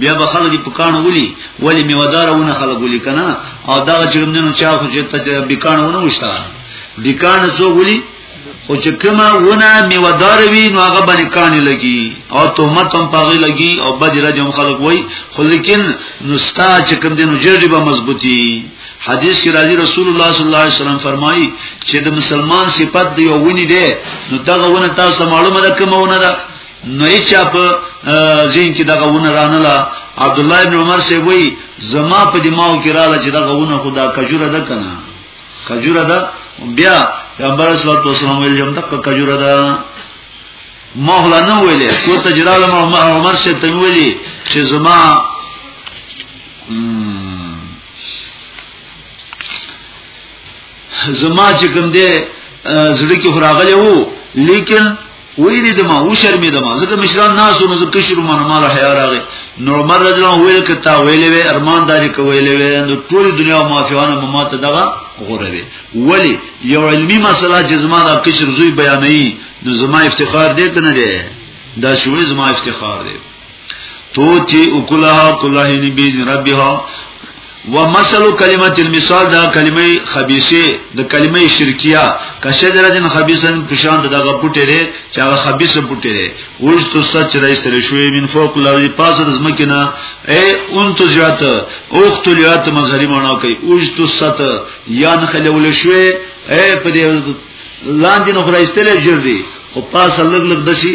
بیا به خلک په کانو ولي ولی میوادارونه خلک ولي کنه او دا چې موږ نن چا خو چې تجربه کانو ونه وشته د کانو څو ولي او چې کما ونه میوه دار وي نو هغه باندې کانی لګي او تهمت هم پاغي لګي او بد رجم خلق وای خو لیکن نستا چې کوم دینو جړې به مضبوطی حدیث کې راځي رسول الله صلی الله علیه وسلم فرمایي چې د مسلمان صفت دی او ونی دی نو دغه ونه تاسو معلومه ده کومه ونه ده نو یې چا په ځین کې دغه ونه رانلا عبد الله ابن عمر سی وای زما په دماغ کې رااله چې دغه ونه خدا کجوره ده کنه کجوره ده بیا پیغمبر صلی الله علیه وسلم ویل جمع تک کجوره ده مهله نه ویلې کو ته جلال عمر شه ته ویلې چې زما زما چې کوم دې زړه کې خراغله وو لیکن ویری دما او شرمی دما زکه مشران ناسو نو زکه شروع منه مال حیا راغی نو عمر رضی الله ویل کتا ویلې وی ارمان داری کو ویلې وی نو ټول دنیا مافیانه مما ته دغه غوره وی ولی یو علمی مسله چې زما د کشر زوی بیانې نو زما افتخار دې کنه دې دا شوې زما افتخار دې توتی اکلها کلها نبیز ربها ومثل کلمه المثال دا کلمه خبيثه د کلمه شرکیه کشجرتن خبيثن پشان د دغه پټه لري چې هغه خبيث پټه لري اوس تو سچ راي سره شوې من فوق لري پاس د زمکه نه اي اون تو زیات اوخت لیات مغری معنا کوي اوس تو ست یا نخلول شوې اي په دې لاندې نو خدای استله جوړ دي خو پاس لګ لګ دشي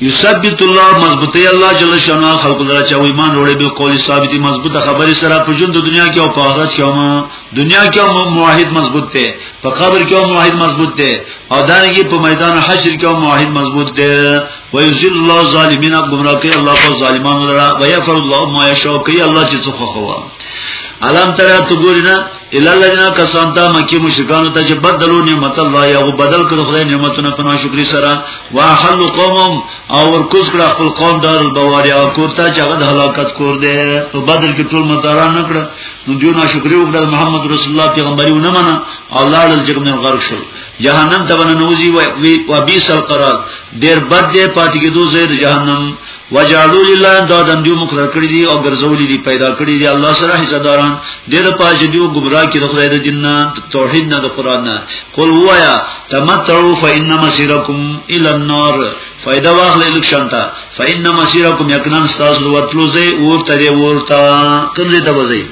یثبت الله مضبوطی الله جل شانه خلق درا چا ایمان وروړي به قول ثابت مضبوط خبره سره په ژوند دنیا کې او په آخرت کې هم دنیا کې هم موحد مضبوط دی په قبر کې هم موحد مضبوط دی او دانګي په میدان حشر کې هم موحد مضبوط دی و یذل الله ظالمین گمراه کوي الله په ظالمانو درا و یفر الله ما یشاء کوي الله چې څه خو خوا علم ترى تقولنا الا الذين كسان تا مکی مشرکانو ته چې بدلو نعمت الله یا بدل کړو خدای نعمتونه په ناشکری سره واحل قومم او ورکوز کړ خپل قوم دار البواریا او کورته چې هغه هلاکت کور دی په بدل کې ټول مداران نکړ نو دیو ناشکری وکړ محمد رسول الله پیغمبري ونه منه الله له جګمن غرق شو جهنم ته بنوځي وي وبئس القرار ډیر بد دی پاتې کېدو زید جهنم وجعلوا لله دادن دیو مقرر کړی دی او ګرځولې دی پیدا کړی دی الله سره حصہ داران د دې په اجازه دیو گمراه کې د خدای د دین نه توحید نه د قران نه قل وایا تمتعوا فإن مسيركم إلى النار فائدہ واخلې لکشانتا فإن مسيركم یقینا استاذ ورتلو زی اور ترې ورتا کله ته وځي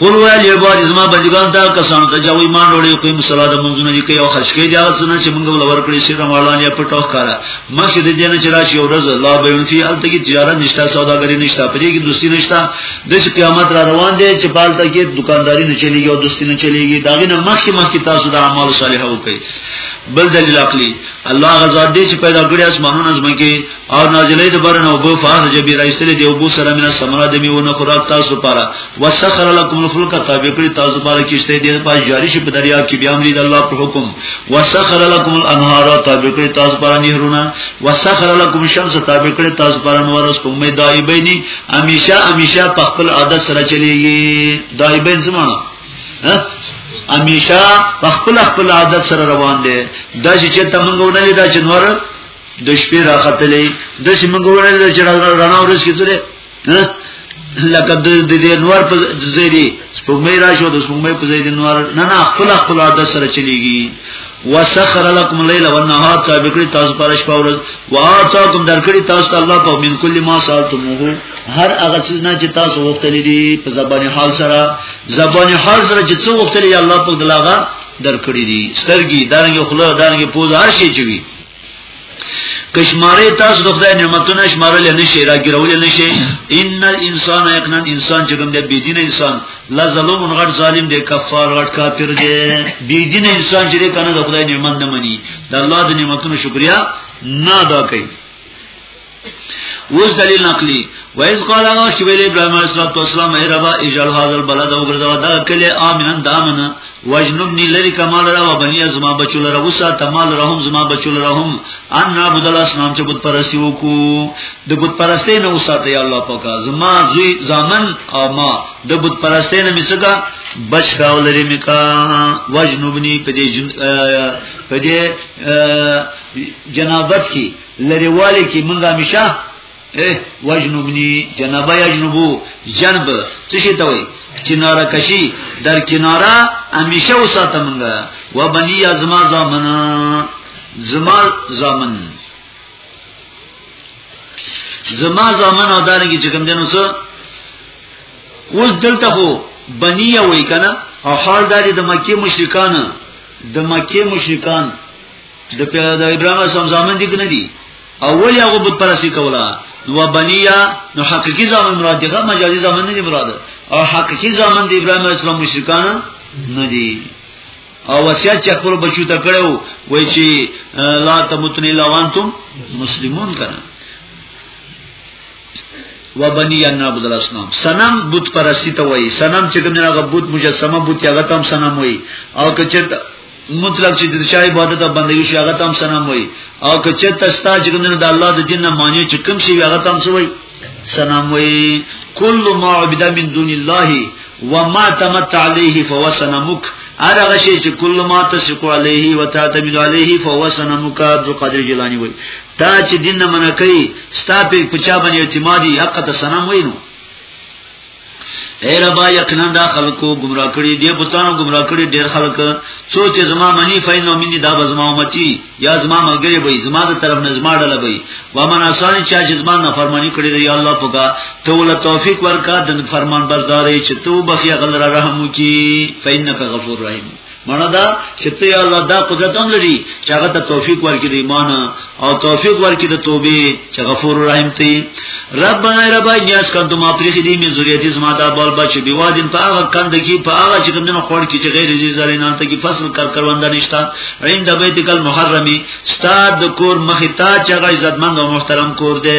قول ویل یو باج زما بندگان دا کسان ته جوی مان وروړي کوم صلاح د منځونه دي کوي او خرج کوي دا څنګه چې موږ ول ورکړي شي رمضان یا پټو کارا مخکې د دې نه چې راشي او رز الله به ان فی الته کې تجارت نشتا سوداګری نشتا پدې کې دوستی نشتا د قیامت را روان دي چې پالته کې دکانداری نه چلیږي او دوستی نه چلیږي دا غینه مخکې مخکې تاسو د اعمال صالحه وکړي بل دلیل عقلی الله غزا دې چې پیدا کړی اسمانونه زمکه او نازلې د برن او بو فاز جبی رایسل دی او بو سره مینا سمرا د میونه خوراک تاسو لپاره وسخر لكم الفلك تابع کړی تاسو لپاره کیشته دی په جاری شي په دریا کې بیا امر د الله په حکم وسخر لكم الانهار تابع کړی تاسو لپاره نهرونه وسخر لكم الشمس تابع کړی تاسو لپاره نور اس په امید دای بیني همیشه همیشه په خپل عادت سره چلیږي دای بین زمانہ همیشه په خپل خپل عادت سره روان دي دا چې ته مونږ ونه لیدا چې نور د شپې راختلې د چې موږ وړل چې رڼا ورځ کې ترې لکه د دې نور په زیری سپوږمۍ راشو د سپوږمۍ په زیری نور نه نه خپل خپل عادت سره چلیږي وسخر لكم الليل والنهار تابکړي تاسو پر شپه ورځ واتاکم درکړي تاسو الله په من کل ما سالتموه هر هغه څه نه چې تاسو وختلې دي په زبان حال سره زبان حال سره چې څو وختلې الله په دلاغه درکړي دي سترګي دانګي خله دانګي پوز هر شي چوي کشماره تاسو د خدای نعمتونه شمارل نه شي راګرول نه شي ان الانسان یقینا انسان چې کوم دی بی دین انسان لا ظلم غټ ظالم دی کفار غټ کافر دی بی دین انسان چې کنه د خدای نعمت نه مني د الله د نعمتونو شکریا نه ادا کوي اوس دلیل نقلی و اذ قال الله شو ویل ابراهیم علیه السلام ای رب اجل هذا البلد وغرزوا دا کله امنن دامنا وجنبني لری کمال را و بنی ازما بچول را وسا تمال رحم زما بچول رحم ان نعبد الاسلام چې بت پرستی وکو د بت پرستی نه وساته یا الله پاک زما زی زامن او ما د بت پرستی نه مسګه بچ کاو لري مکا وجنبني په دې په دې جنابت کې لریوالی کی منګه همیشه وجنبنی جنب یجنبو جنب څه شي ته وای کناره کشي در کناره همیشه وساته منګه و بنی ازما زامن زما زامن زما زامن او دانګي چې کوم دینو څه اوس دلته هو بنی وای کنه او حال داري د مکه مشرکان د مکه مشرکان د پیدا ابراهیم سم زامن دي کنه دي اول هغه بت پرستی کولا و بنیا نو حقیقی زامن مراد دي غو مجازي زامن نه دي مراد او حقیقی زامن د ابراهیم اسلام مشرکان نه دي او وصیت چې خپل بچو ته کړو وای چې لا تموتن الا وانتم مسلمون کړه و بنی ان عبد الاسلام سنم بت پرستی ته وای سنم چې کوم نه غبوت مجسمه بت هغه تم سنم وای او کچته مطلب چې د چا عبادت او بندګي شي هغه تام سنم وي او که چې تاسو چې کوم د الله د دین نه معنی چې کوم شي هغه تام څه وي سنم وي کل ما عبد من دون الله وما تمت عليه فهو سنمك ار هغه شی چې کله ما تشکو علیه و تعتمد علیه فهو سنمک عبد القادر جیلانی وای تا چې دین نه منکې ستا په پچا باندې اعتمادي حق ته سنم وینو اے ربا یقینا دا خلکو گمراه کړي دی بوتانو گمراه کړي ډیر خلک څو چې زما منی فینو منی دا بزما امتی یا زما ملګری وي زما د طرف نه زما ډله وي و من اسانی چا چې زما نه فرمانی کړي دی الله پکا ته ول توفیق ورکا د فرمان بردارې چې تو بخیا غل رحم کی فینک غفور رحیم مړه دا چې ته یا الله دا قدرت هم لري چې هغه ته توفیق ورکړي د ایمان او توفیق ورکړي د توبې چې غفور رحیم ته ربنا رب یاس کنتم ما پرې دې مې ذریات زما دا بال بچي دی واجن په هغه کند کې په هغه چې کوم نه خور کې چې غیر عزیز زره نه ته کې فصل کار کروند نشتا عند بیتک المحرمی استاد کور مختا چې غی عزتمند او محترم کور دی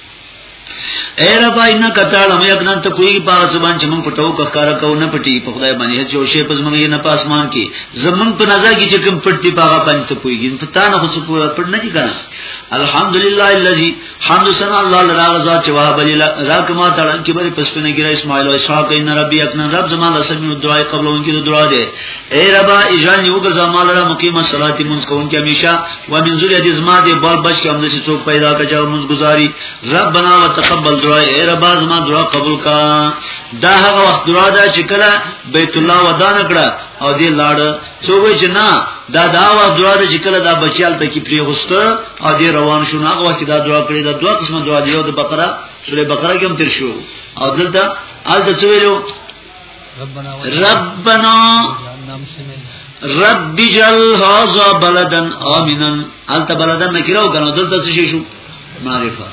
اے رب اینا کتاله مې اګنان ته کوی په زبان چې مونږ پټو کخکار کو نه پټي په خدای باندې هیڅ یو شی پس مونږ نه پاسمان کې زمون په نظر کې چې کوم پټي پاغه باندې ته کوی ګین پتا نه خو څه پورا پټ نه کیږي الحمدلله الذی حمد سنا الله لرا غزا چې واه بلی راک ما تعالی کې بری پس پنه ګره اسماعیل او اسحاق ان ربی اګنان رب زمان لسمی دعای قبلون کې دعا ده اے ربا اجان یو گزا مال را مقیم الصلاۃ منز کون کی ہمیشہ و من ذریہ جسما دے بال بچ کے ہمدے سو پیدا کا جا منز گزاری ربنا وتقبل دعا اے ربا زما دعا قبول کا دا هغه وخت دعا دا چې کله بیت الله ودان کړه او دې لاړ څو وی چې نه دا دا وخت دعا دا چې کله دا بچیال ته کې پری غوست او دې روان شو هغه وخت دا دعا کړې دا دعا قسمه دعا دی او د بقره سوره بقره کې هم تر شو او دلته آل ته څه ویلو ربنا رب جل هذا بلدا امنا الته بلدن نکراو کنه دلته څه شو معرفه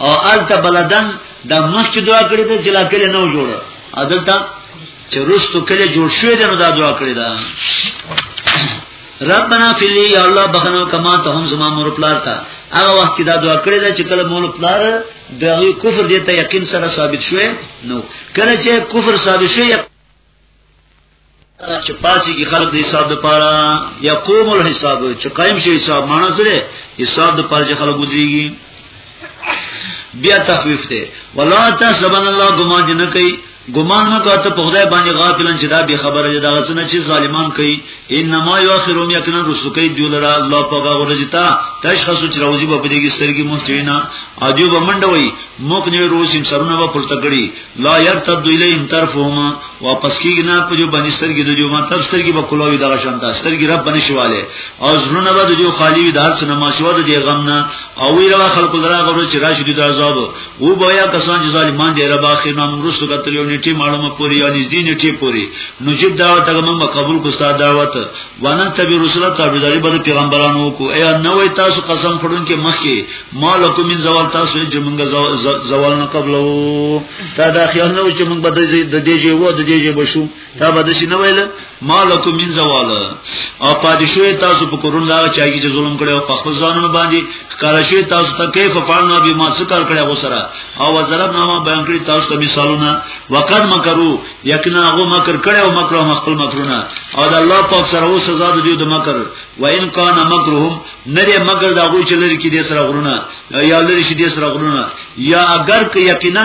او الته بلدن د مخکې دعا کړې ده چې لا کله نو جوړه عدالت چې رستو کله جوړ شوې ده نو دا دعا کړې ده ربنا فلی یا الله بخنو کما ته هم زما مور پلار تا هغه وخت دا دعا کړې ده چې کله مور پلار دغه کفر دې ته یقین سره ثابت شوی نو کله چې کفر ثابت شوی چې پاسي کې خلق د حساب د پاره یقوم الحساب چې قائم شي حساب معنا څه دی حساب د پاره چې خلق ودرېږي بیا تخویف دی ولا تحسبن الله بما جن کوي ګمان مو کا ته په خدای باندې غافلن چې دا به خبره ده دغه څنګه چې ظالمان کوي انما یاخرون یقینا رسوکې دی لره الله په هغه ورځتا تشخص چې راوځي په دې کې سترګې مونږینا او دی به منډوي موږ نه روزیم سرونه به پورته کړي لا یرتد الیهم طرفهما واپس کیږي نه په دې باندې سترګې د جو ما تر سترګې به کولوي دغه شانته سترګې رب باندې شواله او زړونه به د جو خالی وي دار څنګه ما شو د دې غم نه او ویره خلکو دراغه ورځ چې راشي د عذاب او بیا کسان چې ظالمان دي رب اخر نام رسو کتل یو نیټه معلومه پوری یا نږدې نیټه پوری نو جب دعوت هغه موږ قبول کو ستاسو دعوت وانا تبي رسول تابعداري به پیغمبرانو کو ایا نو تاسو قسم خورون کې مخکي مالکم من زوال تاسو چې موږ زوال نه قبلو تا دا خیال نه و چې موږ به د دې جو د دې جو بشو تا به د شي نه ویل مالکم من زوال او پادشوی تاسو په کورون لا چای کی چې ظلم کړي او خپل ځانونه باندې کار شي تاسو ته کیف فعلنا بما سکر کړي غو سره او ضرب نامه بیان کړي تاسو ته مثالونه وقد مکرو یقینا غو مکر کړي او مکر هم خپل مکرونه او د الله پاک سره او سزا د دې د مکر و ان کان مکرهم نری مگر دا غو چې لري کې د سره غرونه یا لري شي د سره غرونه یا اگر که یقینا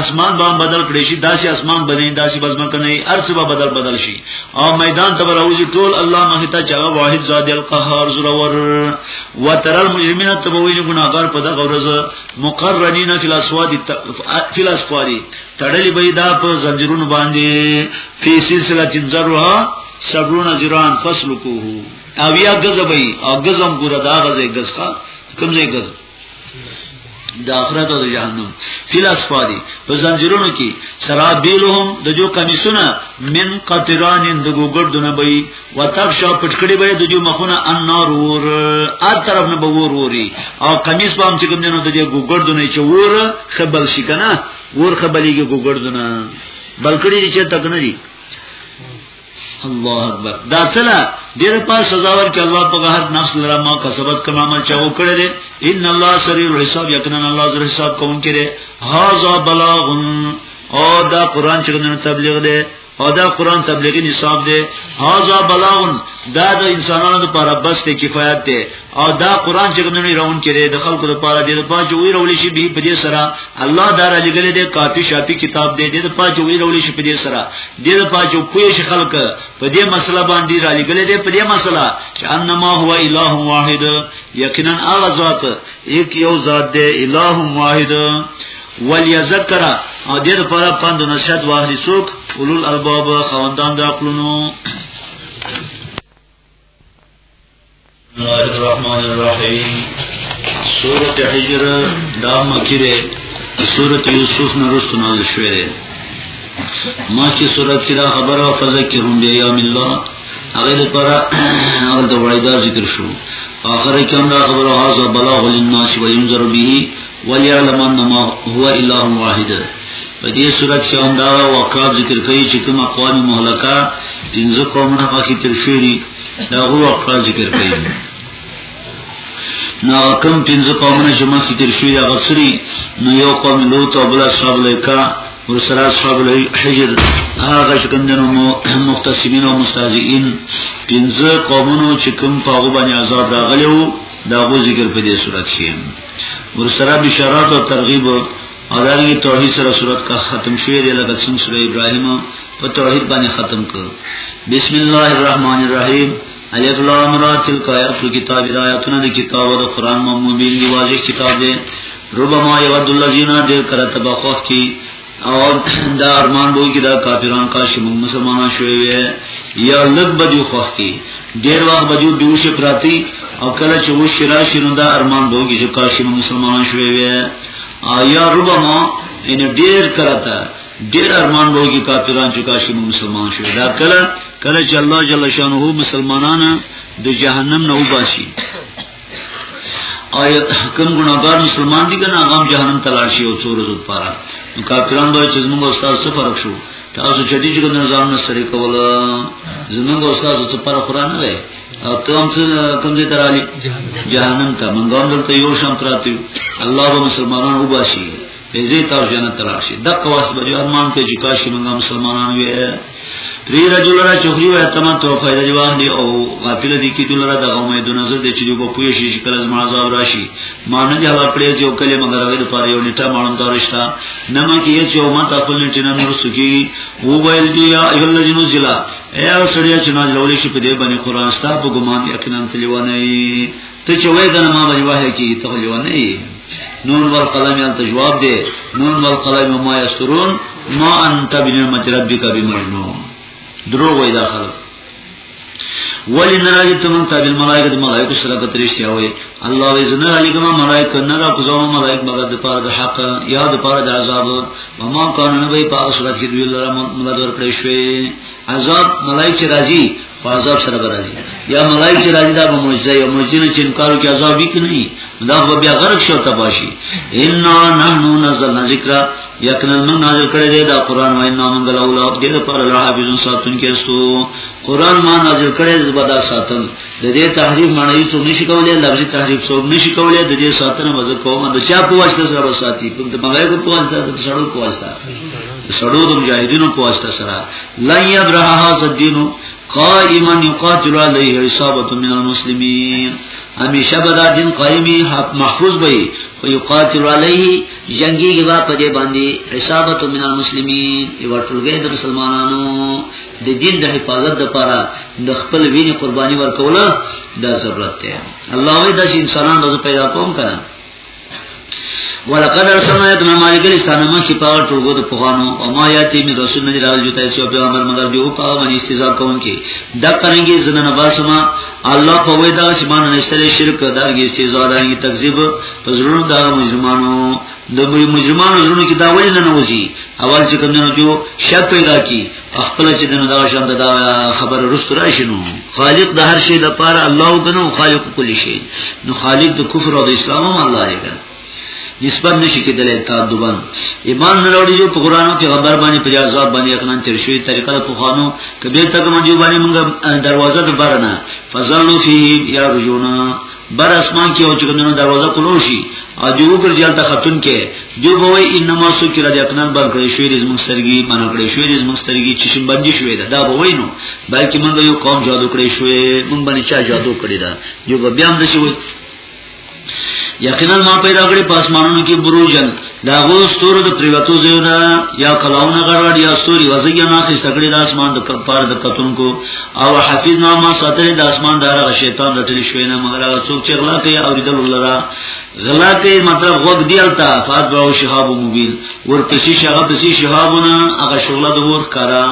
اسمان به بدل کړي شي داسې اسمان بنې داسې بزمن کني ارس به بدل بدل شي او میدان ته راوځي ټول الله مخ ته چا واحد ذات القهار زرور وتر المجرمین تبوین گناهګار په دغه ورځ مقرنین فی الاسواد فی الاسواد تړلې به دا په زنجیرونو باندې فی سلسله تنزرها سبرون زران فصل کوه او یا غزبې او غزم ګره دا غزې غزخه کوم ځای غزه د آخرت او د جهنم فلاس فادي په زنجیرونو کې سرابیلهم د جو کمیسونه من قطران د ګوګړ دونه بي وتفشا پټکړي به د جو مخونه النار ور ار طرف نه به ور وري او کمیس به هم چې کوم دینو د ګوګړ دونه چې ور خبل شي کنه ور خبلېږي ګوګړ دونه بلکړي چې تک نه دي الله اکبر دا څلا ډیره په سزا ورکړي الله په هر نفس لره ما کسبت کما عمل چا وکړي دي ان الله سریع الحساب یقینا الله زر حساب کوم کړي هاذا بلاغ او دا قران چې نن تبلیغ دی او دا قران تبلیغی نصاب دی هاذا بلاغ دا د انسانانو لپاره بس ته کفایت دی او دا قران چې کومې راون کړي د خلکو لپاره د پاج چې وی رول شي به په دې سره الله دار لګلې د کافي شافي کتاب دې د پاج چې وی رول شي په دې سره د پاج چې پوه شي خلک په دې مسله باندې را لګلې دې په دې مسله چې انما هو اله واحد یقینا هغه ذات یک یو ذات دې اله واحد وليذكر او دې لپاره پند نشد واهلي څوک اولل الباب خوندان د عقلونو الله الرحمن الرحیم سورۃ حجر دا مکی ده سورۃ یوسف نه رسو نازل شوه ده ما چې سورۃ سره خبره او فذکرهم بیام الله هغه لپاره هغه د وعده ذکر شو اخر کې هم دا خبره هاذا بلاغ للناس وینذر به وليعلم انما هو اله واحد په دې صورت کې هم دا واقعات ذکر کوي چې کوم اقوام مهلکه پنځه قومونه پکې تر شوري دا هو واقعات ذکر کوي نو کوم پنځه قومونه چې ما ذکر شوی هغه سری نو یو قوم لوط او بل اصحاب لیکا او سره اصحاب الحجر هغه چې کوم دنو مختصمین او مستهزئین پنځه قومونو چې کوم په هغه باندې عذاب راغلی وو دا غو ذکر په دې صورت کې ورسره بشارات او ترغیب او دغه توحید سره صورت کا ختم شوی دی لکه څنګه سوره ابراهیم په توحید باندې ختم کړ بسم الله الرحمن الرحیم الف لام را تلک آیات کتاب آیاتنا دی کتاب د قران مبین دی واضح کتاب دی ربما یود الذین دیر کرت بخوخ کی او دا ارمان بو کی دا کافران کاش موږ مسلمانان شوي وي یا لږ بدیو خوخ کی ډیر وخت بدیو بیوش پراتی او کله چې و شرا شنو دا ارمان بو کی چې کاش موږ مسلمانان شوي وي او یا ربما ان ډیر کرتا ډیر ارمان بو کی کافران چې کاش موږ مسلمان شوي دا کله کله چې الله جل شانه مسلمانان د جهنم نه وباسي او کوم ګناګار مسلمان دي کنه هغه جهنم ته لاړ شي او څور زو پاره نو کافران به چې موږ استاد څه فرق شو تاسو چې دې څنګه نظام نه سره کول زموږ استاد څه فرق قران نه او ته هم څه کوم دې ترالی جهنم ته موږ هم دلته یو شان پراته الله به مسلمانان وباسي زه تاسو جنت تلار شي د قواس به ارمان کوي چې کاش موږ مسلمانان وي پری رجل را چوری و اتمن تو فائدہ دی واه دی او غافل دی کی دل را د غومه د نظر دی چې په پوی شي چې کله زما عذاب راشي مان نه جواب پرې چې او کله مگر هغه د پاره یو نیټه مانم دارشتا نه ما کې چې او ما تاسو نه چې نن رسکی او ویل دی یا ایه الله جنو ذلا اے او سړیا چې نازل ولې شي په دې باندې قران ستا په ګمان یقینا تلیوانه ته چې وای کنه ما باندې وای چې ته خو جوان نه نون والقلم یل جواب دی نون والقلم ما یسترون ما انت بنعمت ربک بمجنون درو وای دا خلک ولی نراجی تمن تا بیل ملائکت ملائکو سرا پترشتی ہوئی اللہ وی زنر علی کما ملائک نرا کزاو ملائک مگر دپار دا حق یا دپار دا عذاب وما کانو نبی پا اصلاتی دوی اللہ مدد ورکڑی شوی عذاب ملائک چی راجی فازاب سره راځي یا ملای چې راځي دا به معجزه یا معجزه نه چې انکارو کې عذاب وی کني دا به بیا غرق شو تباشي ان نحنو نزلنا ذکر یقینا من نازل کړی دی دا قران وای نه موږ له اولاد کې پر الله حافظون ساتون کې استو قران ما نازل کړی دی بدا ساتل د دې تحریف معنی څو نشي کولای لفظي تحریف څو نشي کولای د دې ساتنه مزه کوم د چا په واسطه سره ساتي په دماغه په واسطه په سړو په واسطه سړو د مجاهدینو په واسطه سره لن يبرح هذا الدين قائما يقاتل عليه عصابه من المسلمين همیشه به دا دین قائمی محفوظ به او یقاتل علیه جنگی کی با پدې باندې حسابت من المسلمین یو ټولګه د مسلمانانو د دین د حفاظت لپاره د خپل وینې قرباني ورکول دا ضرورت دی الله وی د انسانانو پیدا کوم کړه ولقد ارسلنا ابن مالک لسان ما شفاور ټولګو د پخوانو او ما یاتی می رسول نه راځي جوته سی په امر مگر جو په باندې استزا کون کی د کرنګي زنن باسما الله په وې دا چې باندې نشته شرک دارګي استزا دارګي تکذیب په زړونو دا مجرمانو د مجرمانو زړونو کې دا ولې نه نوځي اول چې کوم نه جو شک پیدا کی خپل چې دنه دا شان دا خبر رست راشي نو خالق د هر شي د پاره الله کنو خالق کل شي نو خالق د کفر او د اسلام هم الله دی نسبت نشي کېدلای تا دوبان ایمان نه لري جو په قران کې خبر باندې په جواب باندې اقنان تر شوی طریقه په خوانو کبیر تک منجو باندې موږ دروازه د بارنه فزلوا فيه يرجونا بر اسمان کې او چې کومه دروازه کولو شي او دی وګر جل ته خاتون کې دی به وای انما سو کې را دي اقنان بر کړی شوې د زموږ سرګي منع کړی شوې د زموږ سرګي چې شم باندې شوې ده دا به وای نو بلکې موږ یو قوم جادو کړی شوې موږ باندې چا جادو کړی دا یو بیا هم د شي وای یقینا ما پیدا کړی په اسمانونو کې بروجن دا غو ستورو د پریوتو زیونه یا کلاونه غړوړ یا ستوري وزګیا نه خسته کړی د اسمان د کفار د کتونکو او حفیظ نامه ساتل د اسمان دغه شیطان رټل شوی نه مگر هغه څوک چې غلا کوي او دل ولرا غلا کوي مطلب وګ دیالتا فات باو شهاب مبین ورپسې شهاب پسې شهابونه هغه شغله د ور کرا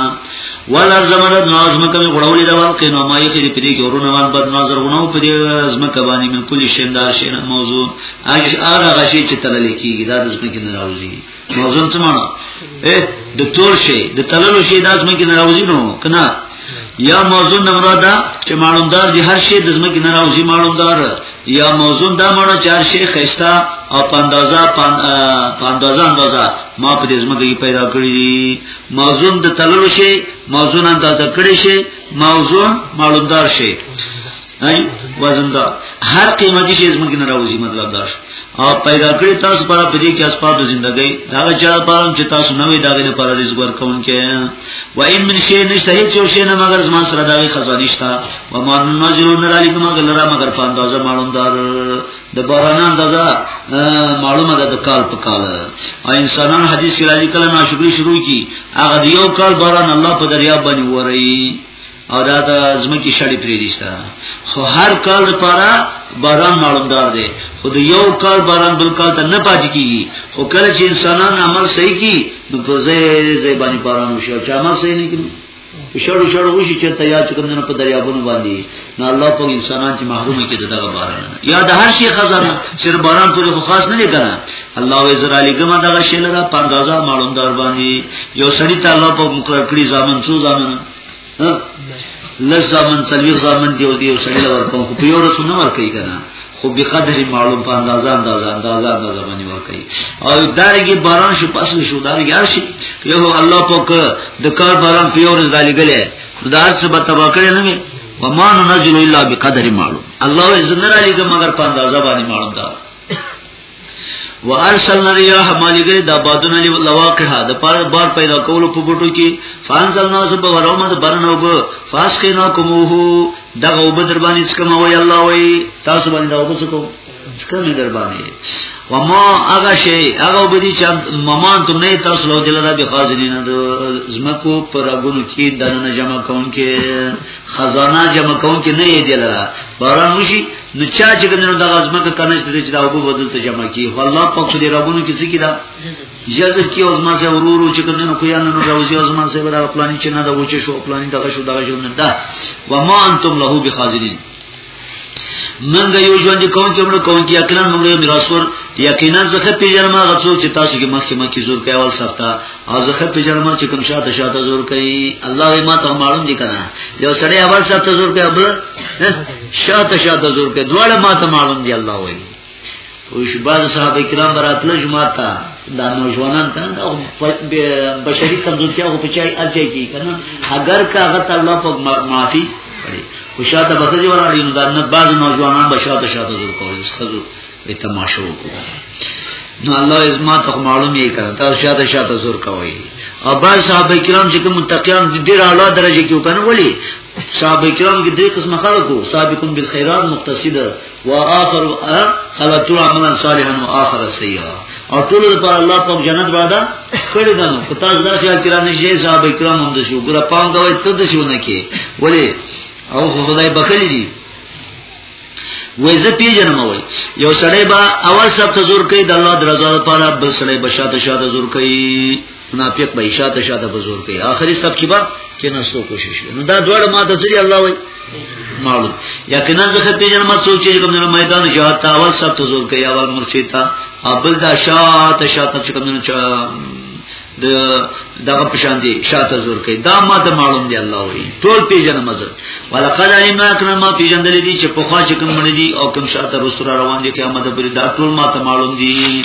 ولا زمرد نازم کم غړولې دا ورکې نو ما یې کې پرې کې ورونه وان بد نظر غنو پرې زم کبانی من کلی شیندار شین موضوع اج هغه غشي چې تل لیکيږي دا د زم کې نه راوځي موضوع څه معنی اے د تور شي د تللو شي دا زم کې نه راوځي نو کنه یا موضوع نمراد دا چې معلومدار دی هر شی د زمکه نه راوځي معلومدار یا موضوع دا معنی چې هر شی خستا او پاندازا پاندازا اندازا ما په دې زمکه پیدا کړی موضوع د تللو شي موضوع اندازه کړی شي موضوع معلومدار شي نه وزندار هر قیمتي شي زمونږ نه راوځي مطلب دا شو او پیدا کړی تاسو پر پدې کې اسباب د ژوندۍ دا چا پام چې تاسو نوې داغه نه پر رزق ورکون کې و ان من شي نشته هیڅ یو شي نه مگر زما سره داغه خزانه شته و ما ننزلو نه علی کومه غلرا مگر په اندازه معلومدار د بارانان دغه معلومه ده د کال په کال او انسانان حدیث کې راځي کله ناشکری شروع کی هغه د یو کال باران الله په دریا باندې وری او دا د زمکی شړی پرې ديستا خو هر کال لپاره باران معلومدار دی خو د یو کال باران بل کال ته نه پاتې کیږي خو کله چې انسانان عمل صحیح کی نو په ځای ځای باندې باران وشي او چې عمل صحیح نه کړي شړو شړو وشي چې ته یا چې کوم نه په دریابونو باندې نه الله په انسانان چې محروم کې دغه باران یا د هر شي خزانه سر باران پورې خو خاص نه لګا الله و زرالی ګما دغه شی لرا پاندازا معلوم دار باندې یو سړی ته الله په مقرر کړی ځامن څو ځامن لز ځامن څلوي ځامن دی او دی سړی لور کوم خو په یو رسو نه ور کوي کنه خو به قدر معلوم په اندازه اندازه اندازه اندازه باندې ورکړي او دارګي باران شو پسل شو دارګي ارشي یو الله پاک د کار باران په اورز دالي غلې خدای څه به تبا کړی نه وي وما ننزل الا بقدر معلوم الله عز وجل علی مگر په اندازه باندې معلوم دا وارسلنا الرياح مالګه د بادونو له لواقها د پار بار پیدا کولو په بوټو کې فانزلنا سب ورومه د برنو به فاسقنا کومه دغه وب در باندې څکم وای الله وای تاسو باندې دا وب څکو څکم در باندې وما هغه شی هغه وب دي چې ممان ته نه تاسو له دلاره به خازنین د زمکو پر غونو کې دنه جمع کون کې خزانه جمع کون کې نه یې دلرا باران وشي نو چا چې کوم د غزمه کې کنه چې دا وګو بدل ته جمع کی خو الله پاک دې ربونو کې څه کی دا جزر کې اوس ما سه ورورو چې کوم نو خو یا نو راوځي اوس ما سه برابر پلان چې نه دا وچه شو پلان دا شو دا شو نه دا و ما انتم له بخازرین منګه یو ژوند کوم چې موږ کوم چې اکلا موږ یو میراث ور یقینا زخه پیژنم هغه څوک چې تاسو کې مخکې مخکې زور کوي اول سخته او زخه پیژنم چې کوم شاته شاته زور کوي الله یې ما ته معلوم دي کنه یو سړی اول سخته زور کوي بل شاته شاته زور کوي دواړه ما ته معلوم دي الله وایي وش باز صحابه کرام براتله جمعه تا دا نوجوانان ته دا بشری کمزورتیا خو پچای اځي کی کنه اگر کا غت الله په معافي کړي خو شاته بخځي وراړي نو دا نه باز نوجوانان بشاته شاته جوړ کوي خزو به تماشو وکړي نو الله ازما ته معلومه یې کړه تاسو شاته شاته زور کوي او باز صحابه کرام چې کوم متقیان د ډیر اعلی درجه کې وکنه ولی صحابه کرام کې درې قسم خلکو سابقون بالخيرات مقتصد واخر خلقتو عملا صالحا واخر سیئا او ټول پر الله په جنت وعده کړی دا نو پتا ځدا چې کرام شي صاحب کرام هم د شو ګره پام دا وي ته د شو نه کې ولی او خدای بخلی دي وې زه پیژنم وای یو سړی با اول سب ته زور کوي د الله درزا لپاره بل سړی بشاته شاته زور کوي منافق به شاته شاته په زور کوي آخري سب کې با کې نسو کوشش کوي نو دا دوړ ما ته ځي الله وای معلوم یقینا زه خپل جن ما سوچ چې کوم میدان جهاد تا اول سب ته زور کوي اول مرشد تا ابل دا شاته شاته چې کوم نه د دغه پشان دي شاته زور کوي دا ما ته معلوم دی الله وی ټول پیژن مزه ولقد علمنا کنا ما پیژن دي چې په خوا چې کوم باندې دي او کوم شاته رسول روان دي قیامت پرې دا ټول ما ته معلوم دي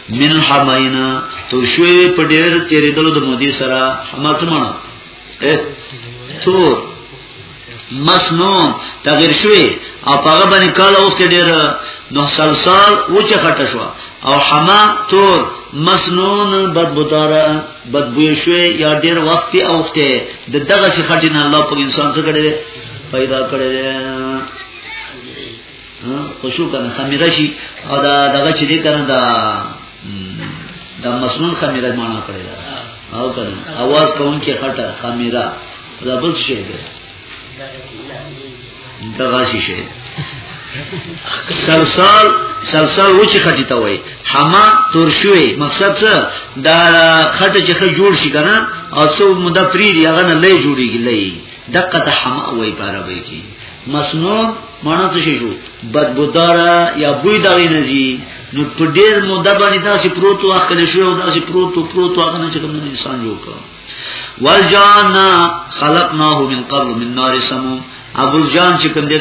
من حمینا تو شوی په ډیر تیرې دلو د مودي سره حما سمونه ا تور مسنون تغیر شوی او هغه باندې کال اوس ډیر نو سلسال وچه خټه شو او حما تور مسنون بدبوداره بدبوی شوی یا ډیر وخت اوخته د دغه شي خټینه الله په انسان څخه کړی پیدا کړی خوشو کنه خمیره شي او دا دغه چې دې کنه دا دا مسنون خمیره معنا کړی دا او کنه आवाज کوم کې خټه خمیره دا بل څه دی دا غاشي شي سلسال سلسال و چې خټی ته وای حما تور شوی مقصد څه دا خټه چې خه جوړ شي کنه او څو مده پری دی هغه نه لې جوړیږي لې دقه حما وای پاره وای کی مسنون مانا څه شي شو بدبودارا یا بوی دغې نزي نو په ډېر موده باندې تاسو پروتو اخلي شو او تاسو پروتو پروتو هغه نه چې کوم انسان جوړ کړ والجانا خلقناه من قبل من نار سمو ابو جان چې کوم دې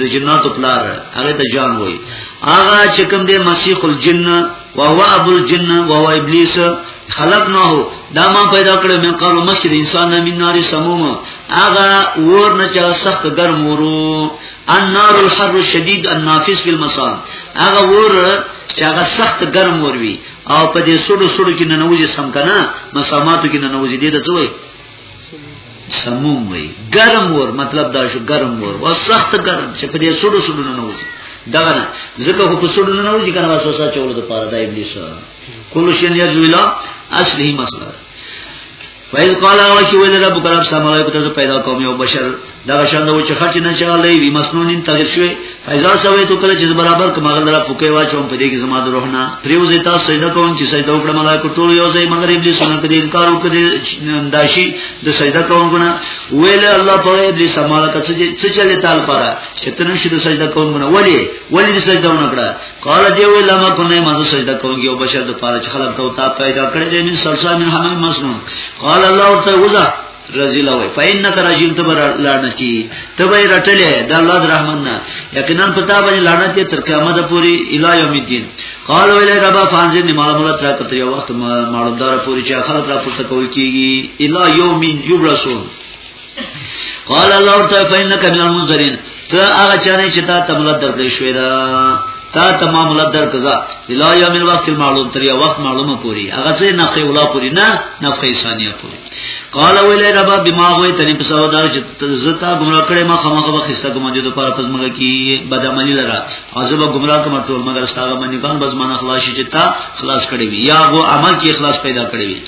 د جناتو پلار هغه ته جان وای هغه چې کوم دې مسیح الجن وهو ابو الجن وهو ابلیس خلقناه دا ما پیدا کړو من قبل مشر انسان من نار سموم اغه ور نه چا سخت ګرم ورو النار الحر الشديد النافس في المساء اغه ور چې هغه سخت ګرم ور وی او په دې سړو سړو کې ننوځي سم کنه مساماتو کې ننوځي دې ته څه وای سموم وي ګرم ور مطلب دا شو ګرم ور او سخت ګرم چې په دې سړو سړو نه وځي دا نه ځکه خو په سړو نه وځي کنه واسو سره چولو د پاره دا ابلیس کله شي نه جوړلا اصلي مسله فایز قال او چې ویل رب کرب سم علیکم تاسو پیدا کوم یو بشر دا شاند و چې خټه نه چغلې وی مسنونین تغیر شوی فیضا سوی تو کله چې برابر کما غندرا پوکې واچوم په دې کې زما د روح نه پریوزې تاسو سجده کوم چې سجده وکړه ملائکه ټول یو ځای مگر ابلیس نه کړي انکار وکړي داشي د سجده کوم ګنا ویل الله په ابلیس مالک څه چلې تال پاره چې تنه شي د سجده کوم ګنا ولی ولی د سجده ونه کړه قال دی ویل ما کو نه ما سجده کوم یو بشر د پاره چې خلق ته تا پیدا کړې دې من سلسله من حمام مسنون قال الله تعالی رضی الله وی فینک رجیم تبر لعنتی تبای رټلې د الله الرحمن نه یقینا پتا باندې لعنت تر قیامت پوری الی یوم الدین قال ویل رب فانزل نما مولا تر کته یو وخت معلومدار پوری چې خلک را پورته کوي کیږي الی یوم یبرسون قال الله تعالی فینک من المنذرین ته هغه چانه چې تا تملت درکړې شوې ده تا تمام لدر قضا الی یوم الوقت المعلوم تر یو وخت معلومه پوری هغه څه نه خیولا پوری نه نه فیسانیه پوری قال ویل رب بما غوی تنی په سبب دا چې زتا گمراه کړي ما خامخ به خسته کوم دې لپاره پس مګه کی بد عملی لرا عذاب گمراه کوم ټول مګر ستاره باندې کان بس مان خلاص شي چې تا خلاص کړي وي یا غو عمل کې اخلاص پیدا کړي وي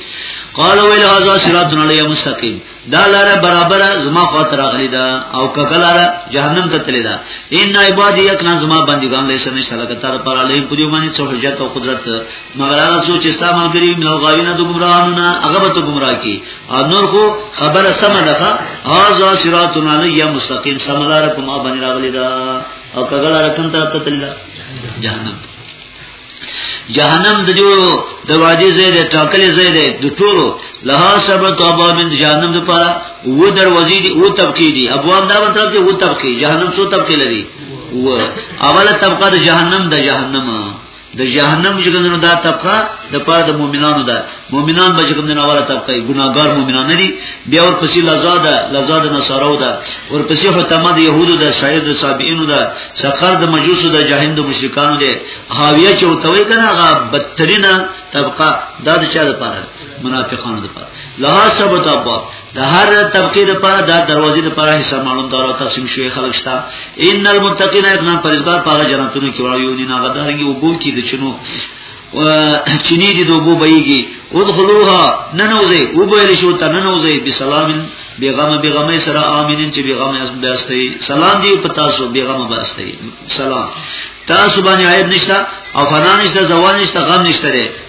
قال ویل هاذا صراط علی مستقیم دا لار برابر زما خاطر اغلی دا او ککلار جهنم ته تللی دا ان عبادی یکنا زما بندگان لیسه نشته لکه تر پر علی پوری باندې څو حجت او قدرت مگر هغه څوک چې ستا ملګری وي نو غاوینه د ګمراهانو نه هغه به ته ګمراه کی او نور خو خبره سمه ده هاذا صراط علی مستقیم سملار کوم باندې راغلی دا او کله رقم طرف ته تللی جهنم جهنم د جو د وادي زید ټاکلې زید د ټولو له سبب تو ابا من جهنم د پاره و دروازې دي و طبقه دي ابواب دا مطلب چې و طبقه جهنم څو طبقه لري و اوله طبقه د جهنم د جهنم د جهنم چې کومنه دا طبقه د پاره د مؤمنانو ده مؤمنان به چې کومنه اوله طبقه ګناګار مؤمنان دي بیا ور پسې لزاده لزاده نصارو ده ور پسې حتمه د يهودو ده شاعر د صابئینو ده سقر د مجوسو ده جهنم د مشرکانو ده حاویه چې وتوي کنه هغه بدترینه طبقه دا د چا لپاره منافقانو لپاره لها سبت ابواب د هر طبقه د پاره د دروازې د پاره حساب معلوم دار او تقسیم شوی خلک شته ان المتقین ایتنا پرزګار پاره جنتونو کې وایو دي نه غدارنګي او بو کې د چنو چینی دي دوبو بېږي ادخلوها ننوزي او بېل شو ته ننوزي بسلام بیغم بیغم سره امینین چې بیغم از باسته سلام دی په تاسو بیغم باسته سلام تاسو باندې آیت نشته او فنا نشته زوال نشته غم نشته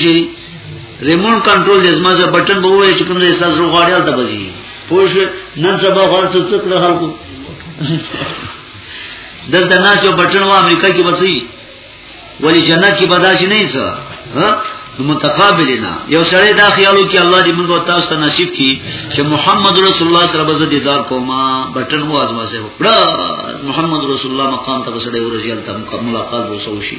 چې ریموټ کنټرول د زما ځا بټن به وای چې کوم ځای تاسو غواړی الته بځي پوه شو نن سبا خالص څه کړ خلکو دلته ناس یو بټن و امریکا کې بچي ولی جنت کې بداش نه څه ها متقابلنا یو سړی دا خیالو کې الله دې موږ تاسو ته نصیب کړي چې محمد رسول الله سره به دیدار کوما بټن و ازما سه وکړه محمد رسول الله مقام ته بسړې ورځي تل ملاقات وسو شي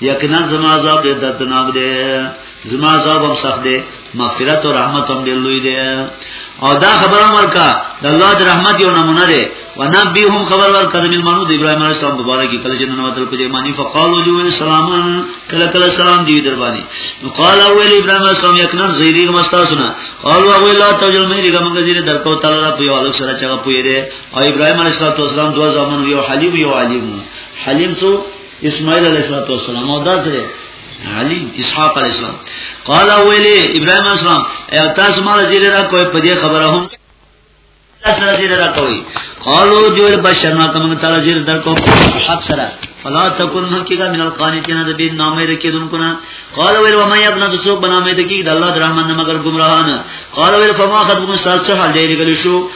یقینا زما عذاب دې دردناک دی زما عذاب هم سخت دی مغفرت او رحمت هم دې لوی دی او دا خبره ورکا د الله د رحمت یو نمونه دی ونبيهم خبر ورکا د ملمنو د ابراهيم عليه السلام مبارک کله چې نن وتل په دې معنی فقالو جو سلام کله کله سلام دی در باندې نو قال او ویل ابراهيم عليه السلام یقینا زیری مستا سنا قالو او ویل توجل مې دغه موږ زیری درکو تعالی په یو الک سره چا پوی دی او ابراهيم عليه السلام دوه زمانو یو حلیم یو علیم حلیم سو اسماعیل علیہ الصلوۃ والسلام او دا سره علی اسحاق علیہ السلام قال ویلی ابراهیم علیہ السلام ایا تاسو ما زیر را کوی په دې خبره هم تاسو را زیر را کوی قالو جوړ بشرنا کوم تعالی زیر در کو حق سره فلا تکون حقیقا من القانتین د بین نامه رکیدون کنا قال ویل و ما یبنا د سو بنامه د کی د الله الرحمن مگر گمراهان قال ویل فما خدمت ساس حال دی لګل شو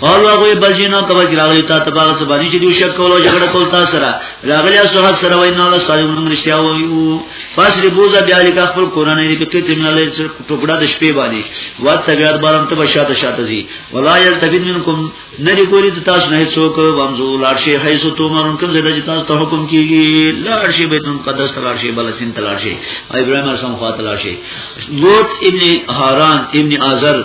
قالو هغه بزینا کبا چې راغلی تا ته باغ څه باندې چې دوی شک کولو جګړه کول تاسو سره راغلی او صحاب سره وای نه الله صالح موږ رښتیا وایو فاصله بوزا بیا لیک خپل قران دې په کې تمنل ټوکړه د شپې باندې وات تګړه بارم ته بشاته شاته زی ولا یلتفید منکم نه دی کولی تاسو نه څوک وامزو لاړ شي حیث تو مرون کوم زده چې تاسو ته حکم کیږي لاړ شي بیت المقدس ته لاړ شي بلسین ته لاړ شي ابراهیم اسلام خواته لاړ شي لوط ابن هاران ابن ازر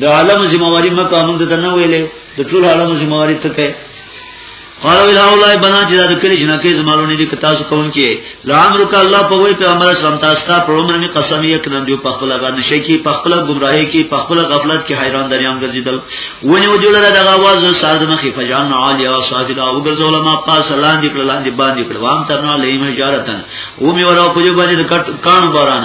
د عالم ذمہواری مکه موږ ته نه ویلې د ټول عالم ذمہواری ته کوي قال ویل اولای بنا چې دا کلی جنا کې زمالونه دي کتا سو کوم کې لامر ک الله په وی پیغمبر اسلام تاسو ته پر عمر می قسم یک نن جو پخپل غن شي کې پخپل گمراهي کې پخپل غفلت کې حیران دریان ګرځیدل ونه وجول را دغه आवाज ساز مخې فجان عالی او صافی دا وګرځول ما پاس لاندې کړل لاندې باندې کړل وام ترنا لیم جارتن او می ورو په جو باندې کټ کان باران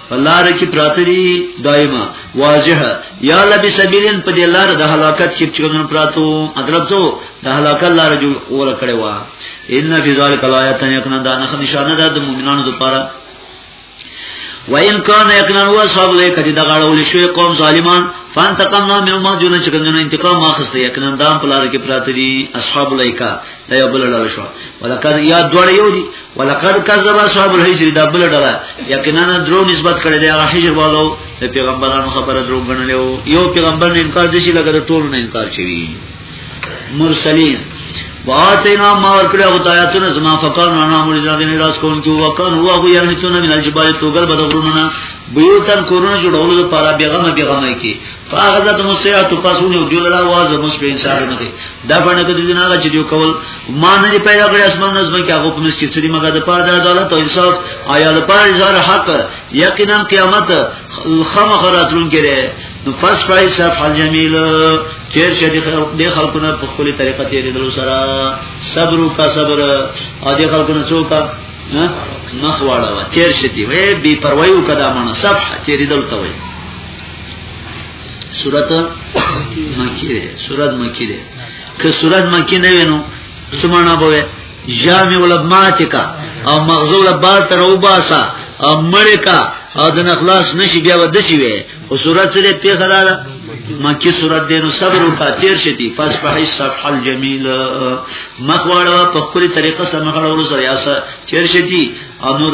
په لار کې پراته دي دایمه واضحه یا لبی سبیلن په دې لار د هلاکت کې چې کوم پراتو مطلب څه د هلاکت لار جوړ اور کړي وا ان فی ذلک آیات یکنا دا نه نشانه ده د مؤمنانو لپاره وَإِن كَانَ يَقْنَنُ وَأَصْحَابُ لَيْكَ دَ غَړول شوی قوم ظالمان فانتقمنا مما جون چې کوم نه انتقام واخسته یقینا دام پلار کې پراته دي اصحاب لایکا دا یو بل لړ شو ولکه یا دوړ یو دي ولقد کذب اصحاب الحجر دا بل ډله یقینا درو نسبت کړي دی هغه حجر والو د پیغمبرانو خبره درو غنلو یو پیغمبر نه انکار دي چې لګر ټول نه انکار شوی مرسلین واتینا ما ورکړه او آیاتونه زما فقان انا مولد دین راس کون کی وکان هو ابو یرهتون من الجبال توغل بدغروننا بیوتن کورونه جوړولو لپاره بیغمه بیغمه کی فاغذت مسیات پسونه او دیول را واز مس په انسان مته دا باندې کده دین هغه چې دیو کول ما نه پیدا کړی اسمان نظم کې هغه په نس کې سری مګه د پاره د عدالت او انصاف آیا د پاره ځار حق یقینا قیامت خامخ راتلون کړي نو پس پای صف الجمیل چیر شه د خلقونه په خپل طریقه تیر دلو سره صبر کا صبر او د خلقونه څوک مخ واړه چیر شتي وې بي پروايي وکړه مانه صف چیر دلته وې سورت مکی ده سورت مکی ده که سورت مکی نه وینو سمانا بوه جامع الابماتکا او مغزول بار تر او باسا او مړی کا او د نخلاص نشي بیا ود شي وي او صورت سره پیښه ده مکی صورت دینو صبر وکا تیر شتی فاس په هیڅ صفح الجمیل مخواړه په خوري طریقه سره مخړول سره یاسه تیر شتی او نور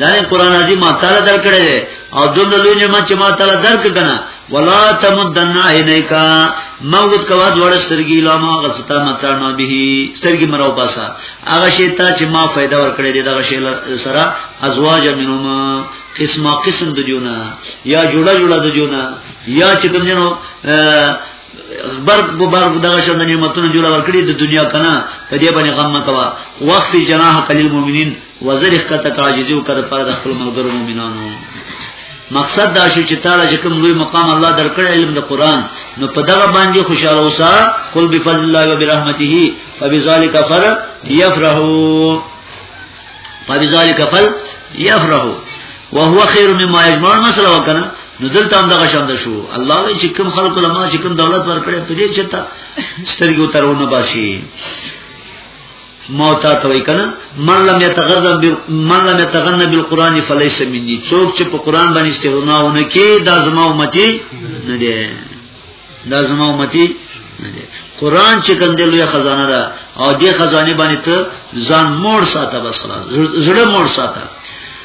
دا نه قران عظیم ما تعالی درکړی دی او دومره لوی نعمت چې ما تعالی درک کنه ولا تمدن عینیکا موت کوا دوړ سترګی لا ما غستا متانا به سترګی مراو پاسا هغه شی ته چې ما فائدہ ورکړی دی دا شی سره ازواج منهم قسمه قسم د جونا یا جوړه جوړه د جونا یا چې کوم جنو برق بو برق دغه شند نعمتونه جوړ ورکړي د دنیا کنه په دې باندې غم مکوا وقف جناح قلیل مومنین وزر ښکته کاجزي او کړه پر د خپل ملګرو مؤمنانو مقصد دا شو چې تعالی چې کوم لوی مقام الله درکړ علم د قران نو په دغه باندې خوشاله اوسه قل بفضل الله وبرحمته فبذلك فر يفرحوا فبذلك فل يفرحوا وهو خير مما يجمعون مثلا وکنا نو دلته هم دغه شاند شو الله وی چې کوم خلکو لمه چې کوم دولت ورکړي په دې چتا سترګو ترونه باشي ما چا ته وای کنه من لم يتغرب من لم يتغنى بالقران فليس مني څوک چې په قران باندې استغناونه کې دا زما امتی نه دی دا زما امتی نه دی قران چې کوم دی لوی خزانه ده او دې خزانه باندې ته ځان مور ساته بس زړه مور ساته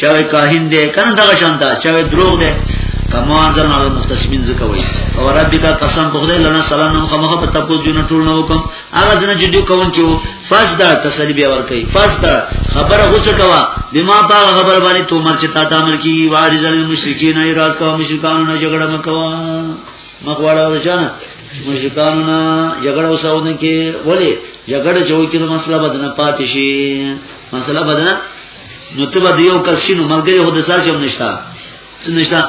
چاوی کاهن دی کنه دغه شان دا چاوی دروغ دی کما انزل علی المختصمین زکوی او ربک قسم په خدای لنا سلام خمخه په تاسو جون ټول نو کوم هغه جن جدي کوم چې فاس دا تسلی بیا ور کوي فاس دا خبره غوسه کوا بما با خبر باندې تو مرچ تا تا مر کی وارز المشرکین ای راز کا مشرکان نه جګړه مکوا مخواړه ځان مشرکان نه جګړه وسونه کې ولی جګړه جوړ کړي مسله بدنه پاتې شي مسله بدنه نو ته به یو کس شینو ملګری هو د ساسي هم نشتا څه نشتا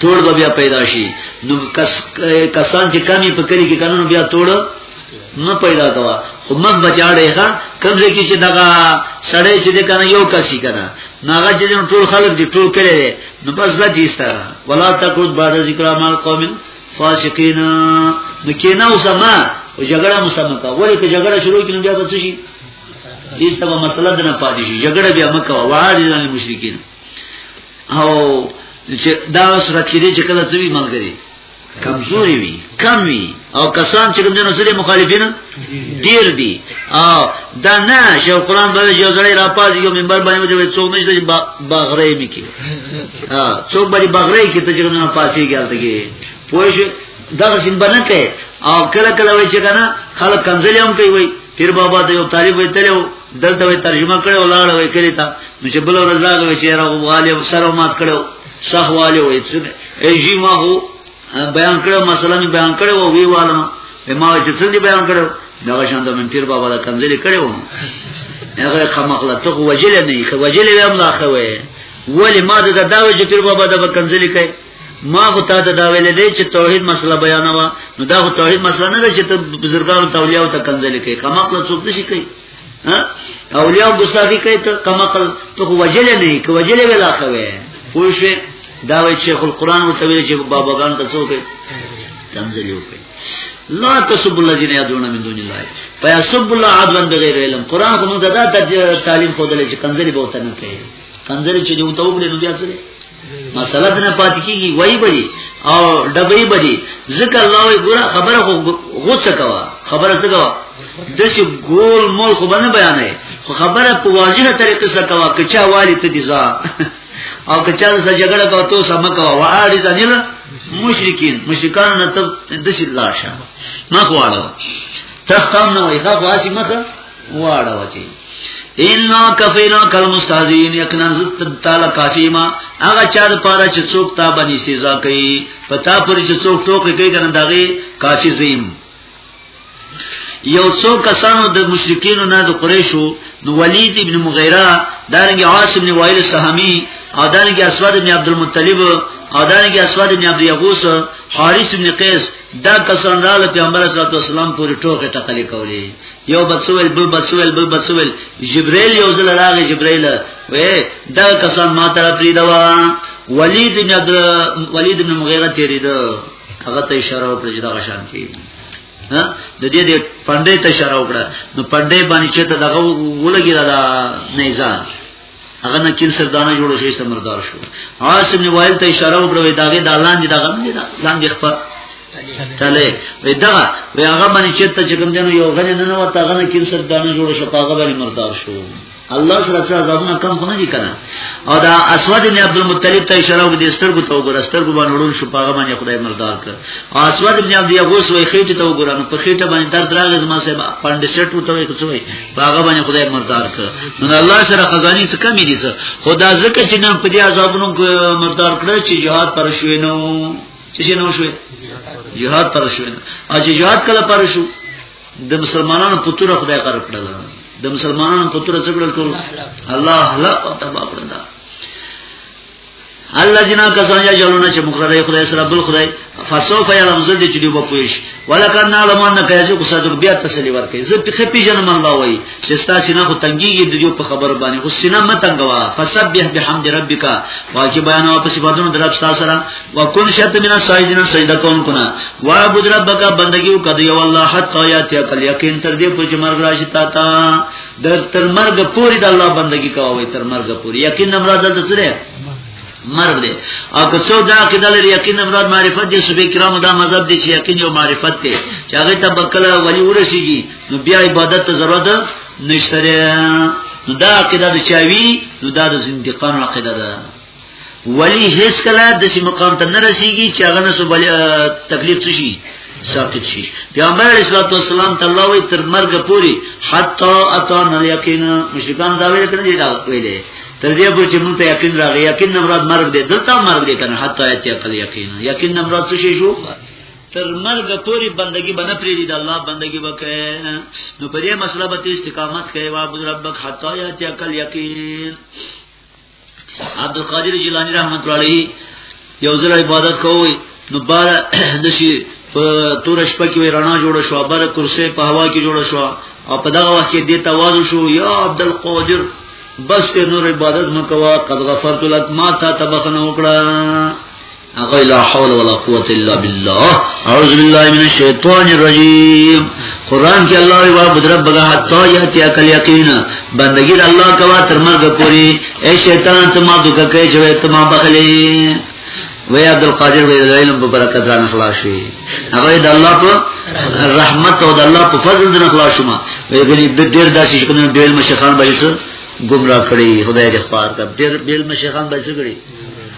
توړ به بیا پیدا شي نو کس کسان چې کمی په کلی کې قانون بیا توړ نه پیدا کوا خو مګ بچاړې ښا کمزې کې چې دغه سړی چې د کنه یو کسي کنه ناغه چې ټول خلک دي ټول کړي نو بس ځد ایستا ولا تکود بعد ذکر مال قوم فاسقین نو کینه اوسما او جګړه مسمه کا ولې په جګړه شروع کینو بیا بچ شي دې ته به مسله ده نه پاتې شي جګړه بیا مکه وعاد دي مشرکین او چې دا سره چې دې چې کله څه وی ملګری کمزوري وي کم وي او کسان چې کوم جنو سره مخالفین ډیر دي او دا نه چې قرآن باندې یو ځړې را پاتې یو منبر باندې چې څوک نشته چې بغرې میکي ها څوک باندې بغرې کې ته چې کوم نه پاتې کېږي کې پوه شو دا څنګه نه کوي او کله کله وایي چې کنه خلک کنځلې هم کوي پیر بابا ته یو طالب وی تلو دلته وی ترجمه کړو لاړ وی کړی تا نو چې بل ورځ راغی چې راغو والي سره مات کړو صح والي وی چې ایجی ما هو بیان کړو مثلا می بیان کړو وی والم ما چې څه دی بیان کړو دا شان د من پیر بابا د کنځلې کړو هغه خامخله ته وجل نه خو وجل وی هم لا خوي ولی ما دا دا چې پیر بابا د کنځلې کوي ما خو تا ته دا ویلې دی چې توحید مسله بیانوا نو دا خو توحید مسله نه ده چې ته بزرګانو ته اولیاء ته کنځلې کوي کما خپل څوک نشي کوي اولیاء ګستاخی کوي ته کما خپل ته وجل نه کوي وجل ولا کوي پوه شئ دا وی شیخ القران ورته ویل چې باباګان ته څوک کنځلې وکړي لا تسب الذين يدعون من دون الله فيسب الله عدوا بغير علم قران کوم دا تعلیم خو دلې چې کنځلې به وته نه کوي کنځلې چې دوی ته وګړي نو بیا څه مسله نه پات کیږي وای بری او ډبې بری ځکه الله وی ګوره خبره خو غوڅه کوا خبره څه کوا د څه ګول مول خو باندې بیانې خو خبره په واضحه طریقه سره کوا کچا والی ته دي ځا او کچا د جګړه کو تو سم کوا واړي ځنیل مشرکین مشرکان نه ته د څه لاشه ما خواړه تختام نه وای خو اسی مخه واړه وچی ان کفینا کل مستاذین یقینا زت تعالی کافی ما هغه چا د پاره چې څوک تا باندې سزا کوي پتا پر چې څوک ټوکې کوي کنه دغه کافی زیم یو څو کسانو د مشرکین نه د قریشو نو ولید ابن مغیره دارنګ عاصم بن وائل سهمی او دارنګ اسود بن عبد المطلب او دارنګ اسود بن عبد یغوس حارث بن قیس دا کسان رااله پیغمبر صلی الله علیه وسلم پورې ټوکې ټکلې کولې یو بسویل بل بسویل بل بسویل جبرائیل یو ځل راغی جبرائیل وې دا کسان ما ته پریدوا ولید بن عبد ولید بن مغیره تیریدو هغه ته اشاره وکړه چې دا غشان کې ها د دې دې پندې ته اشاره وکړه نو پندې باندې چې ته دغه ولګی دا نه ځان هغه نه چیل سردانه جوړ شي سمردار شو عاصم وایل ته اشاره وکړه دا غي دالان دي دا غم دي دا لاندې خپل تله وې دا وې هغه باندې چې ته چې کوم جنو یو غنه نه نو تا غنه کین سر دانه جوړ شو هغه باندې مردار شو الله سره چې عذابونه کم خو نه دي کنه او دا اسود ابن عبد المطلب ته اشاره وکړه سترګو ته وګوره سترګو باندې وړول شو هغه باندې خدای مردار کړ او اسود ابن عبد یغوس وې خېټه ته وګوره نو په خېټه باندې درد راغی زما صاحب پاندې سټ وته وې څه وې باغه باندې خدای مردار کړ نو الله سره خزاني څه کمی دي څه خدا زکه چې نن په دې عذابونو مردار کړ چې جهاد پر شوې نو چې نو شوې جهاد پر شوې نو او چې جهاد کله پر شو د مسلمانانو په تور خدای قرار کړل د مسلمانانو په تور څه کړل ټول الله هلاک او تباہ کړل الله جنا کسان یا جلونه چې مقرره خدای سره بل خدای فسوف یعلم زل چې دی په پویش ولکه نه لمن نه کوي چې صدر بیا تسلی ورکړي زه په خپې جنم الله وای چې ستاسو نه خو تنګي د یو په خبر باندې خو سینه متنګوا فسبح بحمد ربک واجب بیان او په صفاتونو درب ستاسو سره وکون شت من سایدنا سجده کون کنا وعبد ربک بندگی وکړه یو الله حق یا ته کل یقین تر دې پوجمر راشي تا تا د تر مرګ پوری د الله بندگی کوي تر مرګ پوری یقینا مراد د سره مرګ دی او که څو دا عقیده لري یقینا مراد معرفت دي صوفي کرامو دا مذهب دي چې یقین یو معرفت دی چې هغه ته بکله ولی ورسیږي نو بیا عبادت ته ضرورت نشته نو دا عقیده د چاوي نو دا د زندقان عقیده ده ولی هیڅ کله د سی مقام ته نه رسیږي چې هغه نه سو بل تکلیف څه شي ساقط شي پیغمبر علیه الصلاه والسلام ته الله وی تر مرګ پوری حتا اتان الیقین مشرکان دا ویل کړي دا ویلې تر دې پورې چې موږ ته یقین راغی یقین نه مراد مرګ دی دلته مرګ دی کنه حتا چې عقل یقین یقین نه مراد څه شي شو تر مرګ پوری بندگی بنه پری دی د الله بندگی وکړي نو په دې مسله به استقامت کوي وابد ربک حتا یا چې عقل یقین عبد القادر جیلانی رحمت الله علیه یو ځل عبادت کوی نو بار دشي په تور شپه کې رڼا جوړه شو بار کرسي په هوا کې جوړه شو او په دغه وخت کې د تواضع شو یا عبد القادر بس ته نور عبادت مکوا قد غفرت لك ما تا تبخنه وکړه هغه لا حول ولا قوت الا بالله اعوذ بالله من الشیطان الرجیم قران کې الله یو عبد ربک حتا یاتی اکل یقینا بندگی د الله کوا تر مرګ پوری اے شیطان ته ما دوکه کې چې ته ما بخلی وی عبد القادر وی د علم په برکت را نخلاص شي هغه د الله په رحمت او د الله په فضل د نخلاص شوما وی غلی د ډیر داسې چې کوم بیل مشخان بایسه گمراه کړی خدای دې خبر کړ ډیر بیل مشخان بایسه کړی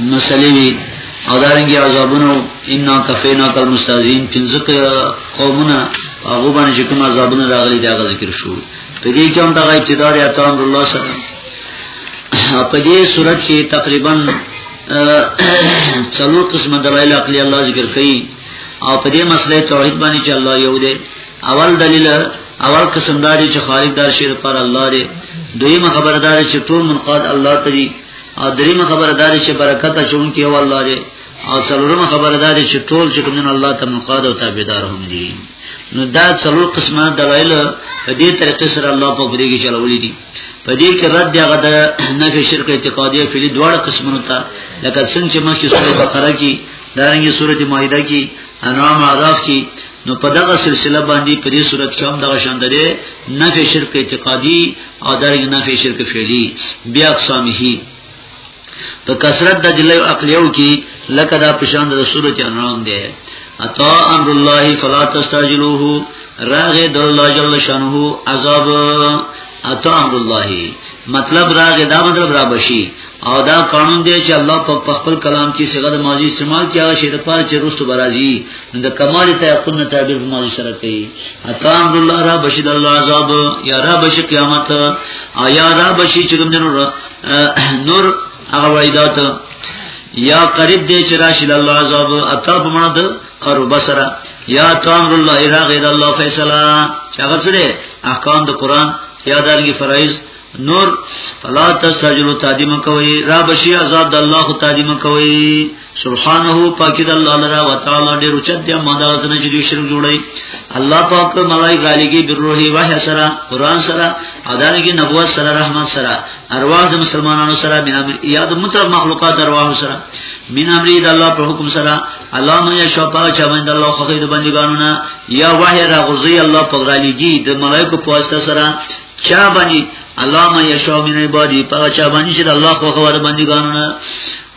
مسلې وي او دارنګي عذابونه ان کفینا کل مستازین پنځه قومونه هغه باندې چې کوم عذابونه راغلي دا ذکر شو په دې کې هم دا ابتداء یا تام الله سره په دې صورت کې تقریبا څلور قسمه دلایل عقلی الله ذکر کړي او په دې مسله توحید باندې چې الله یو دی اول دلیل اول قسم داري چې خالق دار شیر پر الله دی دویمه خبردار چې ټول منقاد الله ته دي او دریمه خبره دا چې برکت اچون کې والله دې او څلورمه خبره دا چې ټول چې کومن الله ته منقاد او تابعدار هم دي نو دا څلور قسمه دلایل په دې طریقې سره الله په بری کې چلولې دي په دې کې رد هغه د نفي شرک اعتقادي فعلی دواړه قسمونه ته لکه څنګه چې مخکې سورې بقره کې دارنګه سورې مائده کې انعام اعراف کې نو په دغه سلسله باندې په دې صورت کې هم دغه شان درې نفي شرک اعتقادي او دا یې نفي شرک فعلی بیا اقسامه په کثرت د دلیل عقلیو کې لکه دا پشان د سورۃ انعام دی اتا امر الله فلا تستعجلوه راغ د الله جل شانه عذاب اتا امر الله مطلب راغ دا مطلب را بشي او دا قانون دی چې الله په خپل کلام کې څنګه د ماضي استعمال کیا شي د پاره چې رستو برازي د کمال تيقن نه تعبیر په ماضي سره کوي اتام الله را بشید الله عذاب یا را بشی قیامت او یا را بشی چې کوم نور نور هغه وایدات یا قریب دی چې راشد الله عذاب اتا په معنا د قرب سره یا تامر الله الا غیر الله فیصله چې هغه سره احکام د قران یا دغه فرایض نور فلا تستجلوا تادیم کوي را بشي آزاد الله تادیم کوي سبحانه پاک د الله لرا وتعالى ډېر اوچت دی ماده سره چې شرک جوړي الله پاک ملائکه علیږي بروه وه سره قران سره اذان کې نبوت سره رحمت سره ارواح د مسلمانانو سره بنا یاد مطلب مخلوقات ارواح سره من امری د الله په حکم سره الله مې شفاعه چا باندې الله خو د بندګانو نه یا وحی را غزي الله پغرالیږي د ملائکه په واسطه سره چا باندې الله ما یشاء من عبادی په چا باندې چې الله خو خبر باندې ګانونه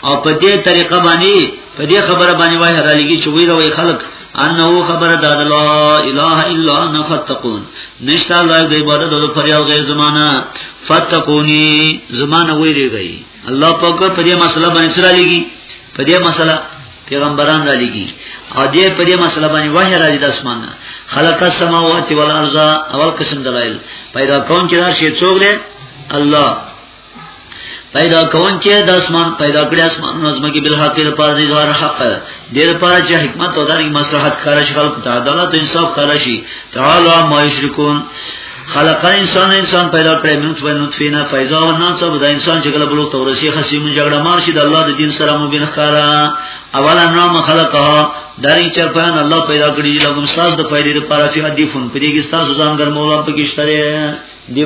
او په دې طریقه باندې په دې خبره باندې وایي را لګي چې وی روي خلق انه خبر داد لا اله الا انا فتقون نشتا الله د عبادت او پر یو غیر زمانہ فتقونی زمانہ ویریږي الله پاک په دې مسله باندې سره لګي په دې مسله پیغمبران را لګي او دې په دې مسله باندې وحی راځي د اسمان نه خلق السماوات والارض اول قسم دلایل پیدا کون چې راشي څوک دی الله پیدا کون چې د اسمان پیدا کړی اسمان نو زمکه بل حق له پاره دي ظاهر حق دې لپاره چې حکمت او دغه مصلحت خارج خلق ته عدالت او انصاف خارشي تعالی ما یشرکون خلق انسان انسان پیدا کړی نو په نطفه نه فیضا و ناس او دا انسان چې کله بلو تورسی خصیم جګړه مار شي د الله د دین سره مبین خارا اولا نام خلقها دری چې په الله پیدا کړی لګم ساز د پیدا لپاره چې دی فون پرې کې تاسو ځان ګرمولا پکشته دی